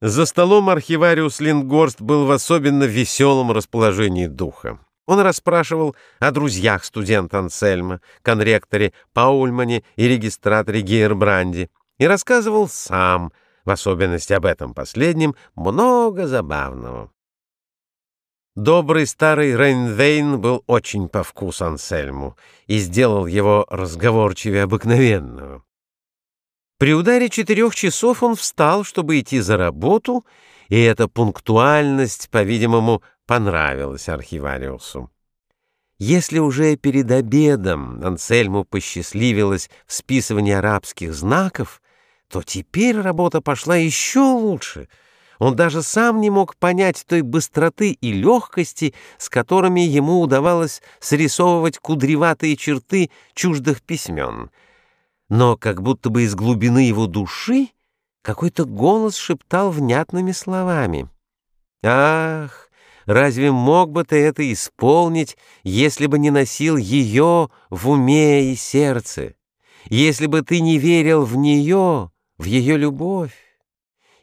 За столом архивариус Лингорст был в особенно веселом расположении духа. Он расспрашивал о друзьях студента Ансельма, конректоре Паульмане и регистраторе Гейербранде, и рассказывал сам, в особенности об этом последнем, много забавного. Добрый старый Рейнвейн был очень по вкусу Ансельму и сделал его разговорчивее обыкновенного. При ударе четырех часов он встал, чтобы идти за работу, и эта пунктуальность, по-видимому, понравилась архивариусу. Если уже перед обедом Ансельму посчастливилось в списывании арабских знаков, то теперь работа пошла еще лучше. Он даже сам не мог понять той быстроты и легкости, с которыми ему удавалось срисовывать кудреватые черты чуждых письмен — но как будто бы из глубины его души какой-то голос шептал внятными словами. «Ах, разве мог бы ты это исполнить, если бы не носил ее в уме и сердце, если бы ты не верил в нее, в ее любовь?»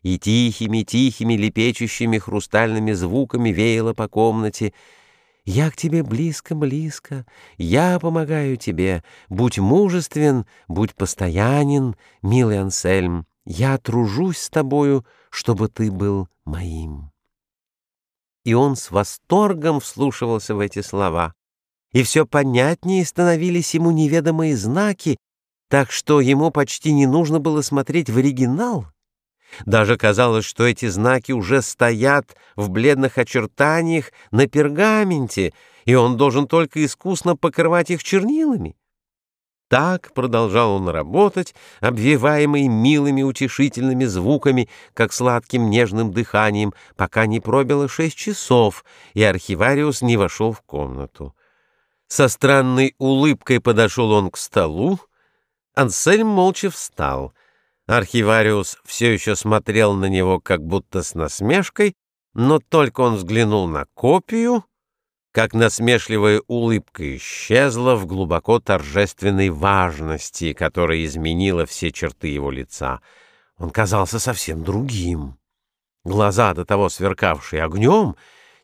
И тихими-тихими лепечущими хрустальными звуками веяло по комнате — я к тебе близко-близко, я помогаю тебе. Будь мужествен, будь постоянен, милый Ансельм. Я тружусь с тобою, чтобы ты был моим. И он с восторгом вслушивался в эти слова. И все понятнее становились ему неведомые знаки, так что ему почти не нужно было смотреть в оригинал. Даже казалось, что эти знаки уже стоят в бледных очертаниях на пергаменте, и он должен только искусно покрывать их чернилами. Так продолжал он работать, обвиваемый милыми утешительными звуками, как сладким нежным дыханием, пока не пробило шесть часов, и архивариус не вошел в комнату. Со странной улыбкой подошел он к столу. Ансельм молча встал — Архивариус все еще смотрел на него как будто с насмешкой, но только он взглянул на копию, как насмешливая улыбка исчезла в глубоко торжественной важности, которая изменила все черты его лица. Он казался совсем другим. Глаза, до того сверкавшие огнем,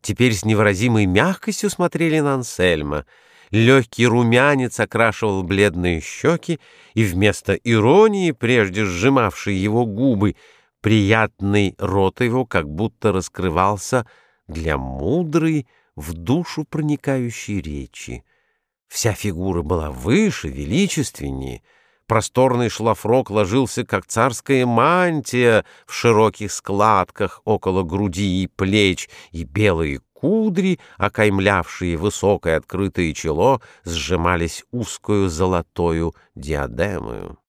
теперь с невыразимой мягкостью смотрели на Ансельма — Легкий румянец окрашивал бледные щеки, и вместо иронии, прежде сжимавшей его губы, приятный рот его как будто раскрывался для мудрой, в душу проникающей речи. Вся фигура была выше, величественнее, просторный шлафрок ложился, как царская мантия в широких складках около груди и плеч, и белые кудри, окаймлявшие высокое открытое чело, сжимались узкую золотою диадемою.